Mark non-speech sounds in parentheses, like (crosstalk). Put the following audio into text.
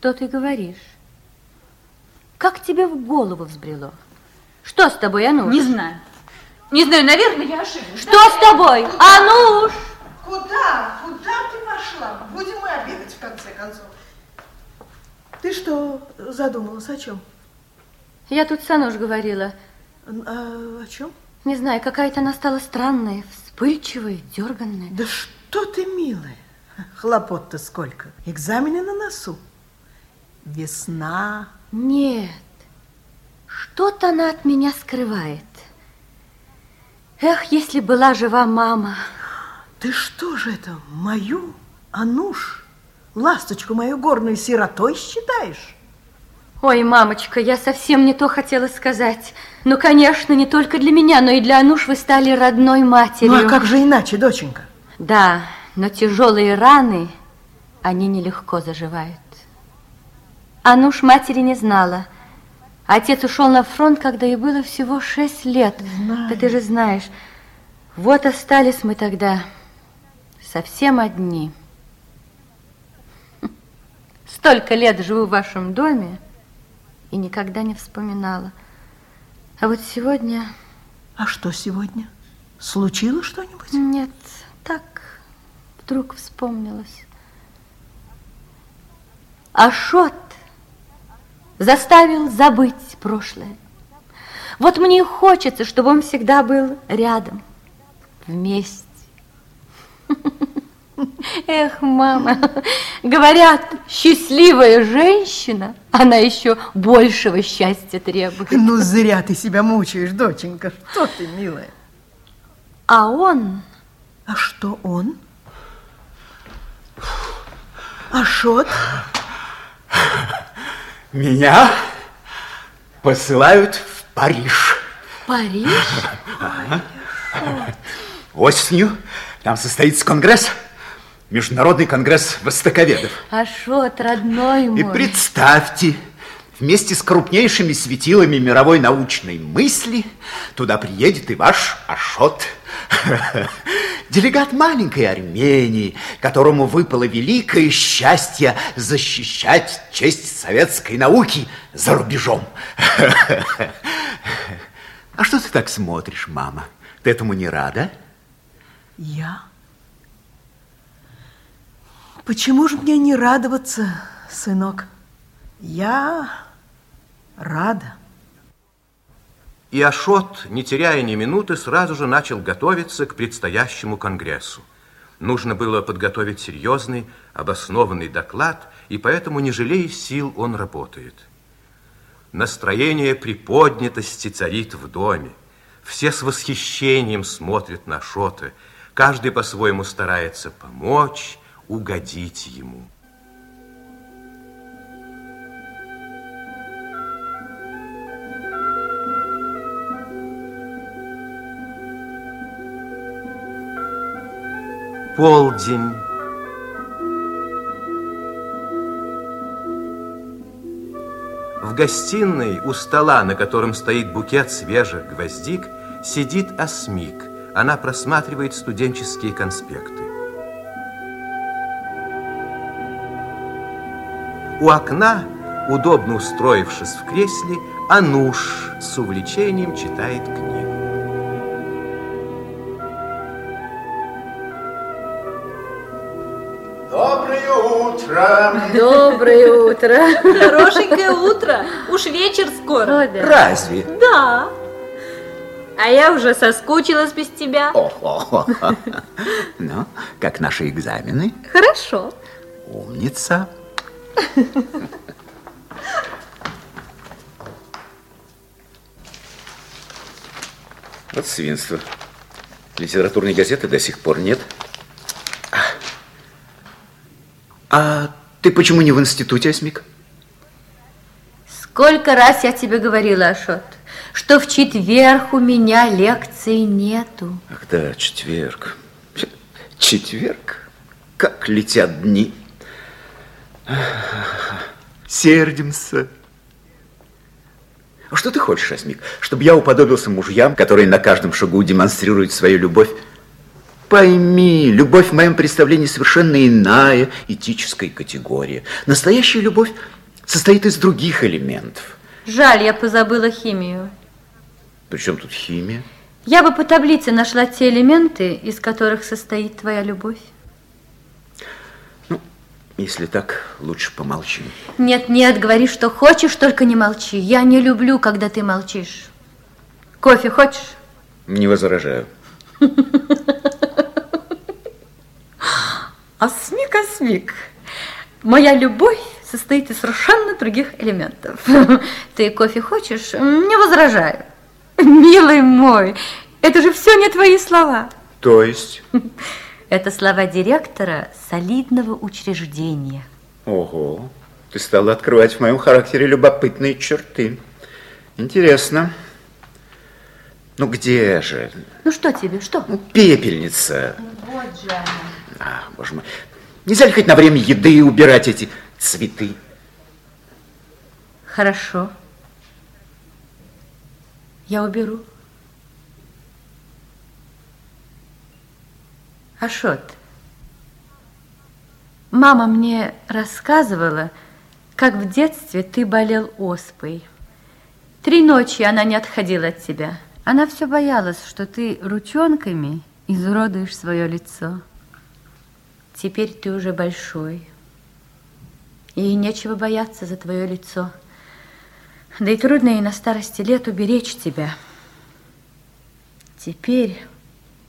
Что ты говоришь? Как тебе в голову взбрело? Что с тобой, Ануш? Не знаю. Не знаю, наверное, я ошиблась. Что с тобой, Ануш? Куда? Куда ты пошла? Будем мы обедать, в конце концов. Ты что задумалась? О чем? Я тут с Ануш говорила. А, о чем? Не знаю, какая-то она стала странная, вспыльчивая, дерганная. Да что ты, милая? Хлопот-то сколько. Экзамены на носу. Весна. Нет, что-то она от меня скрывает. Эх, если была жива мама. Ты что же это, мою, Ануш, ласточку мою горную сиротой считаешь? Ой, мамочка, я совсем не то хотела сказать. Ну, конечно, не только для меня, но и для Ануш вы стали родной матерью. Ну, а как же иначе, доченька? Да, но тяжелые раны, они нелегко заживают. Ануш матери не знала. Отец ушел на фронт, когда ей было всего шесть лет. Знаю. Да ты же знаешь. Вот остались мы тогда совсем одни. (laughs) Столько лет живу в вашем доме и никогда не вспоминала. А вот сегодня... А что сегодня? Случилось что-нибудь? Нет, так вдруг вспомнилось. Ашот заставил забыть прошлое. Вот мне и хочется, чтобы он всегда был рядом, вместе. (laughs) Эх, мама, говорят, счастливая женщина, она еще большего счастья требует. Ну, зря ты себя мучаешь, доченька. Что ты, милая? А он... А что он? Ашот? (laughs) Меня посылают в Париж. Париж? Осенью там состоится конгресс, Международный конгресс востоковедов. Ашот, родной мой. И представьте, вместе с крупнейшими светилами мировой научной мысли туда приедет и ваш Ашот. (laughs) Делегат маленькой Армении, которому выпало великое счастье защищать честь советской науки за рубежом. А что ты так смотришь, мама? Ты этому не рада? Я? Почему же мне не радоваться, сынок? Я рада. И Ашот, не теряя ни минуты, сразу же начал готовиться к предстоящему конгрессу. Нужно было подготовить серьезный, обоснованный доклад, и поэтому, не жалея сил, он работает. Настроение приподнятости царит в доме. Все с восхищением смотрят на Шота. Каждый по-своему старается помочь, угодить ему. Полдень. В гостиной у стола, на котором стоит букет свежих гвоздик, сидит Осмик. Она просматривает студенческие конспекты. У окна, удобно устроившись в кресле, Ануш с увлечением читает книгу. Доброе утро! Доброе утро. Хорошенькое утро. Уж вечер скоро. О, да. Разве? Да. А я уже соскучилась без тебя. О-хо-хо. Ну, как наши экзамены? Хорошо. Умница. Вот свинство. Литературной газеты до сих пор нет. А ты почему не в институте, Осмик? Сколько раз я тебе говорила, Ашот, что в четверг у меня лекции нету. Ах да, четверг. Четверг? Как летят дни. Сердимся. А что ты хочешь, Осмик? Чтобы я уподобился мужьям, которые на каждом шагу демонстрируют свою любовь? Пойми, любовь в моем представлении совершенно иная этическая категория. Настоящая любовь состоит из других элементов. Жаль, я позабыла химию. Причем тут химия? Я бы по таблице нашла те элементы, из которых состоит твоя любовь. Ну, если так, лучше помолчи. Нет, нет, говори, что хочешь, только не молчи. Я не люблю, когда ты молчишь. Кофе хочешь? Не возражаю. (laughs) Осмик, осмик. Моя любовь состоит из совершенно других элементов. (laughs) Ты кофе хочешь? Не возражаю. Милый мой, это же все не твои слова. То есть? (laughs) Это слова директора солидного учреждения. Ого, ты стала открывать в моем характере любопытные черты. Интересно. Ну где же? Ну что тебе, что? Ну, пепельница. Вот же она. Ах, боже мой. Нельзя ли хоть на время еды убирать эти цветы? Хорошо. Я уберу. Ашот, мама мне рассказывала, как в детстве ты болел оспой. Три ночи она не отходила от тебя. Она все боялась, что ты ручонками изуродуешь свое лицо. Теперь ты уже большой, и нечего бояться за твое лицо. Да и трудно и на старости лет уберечь тебя. Теперь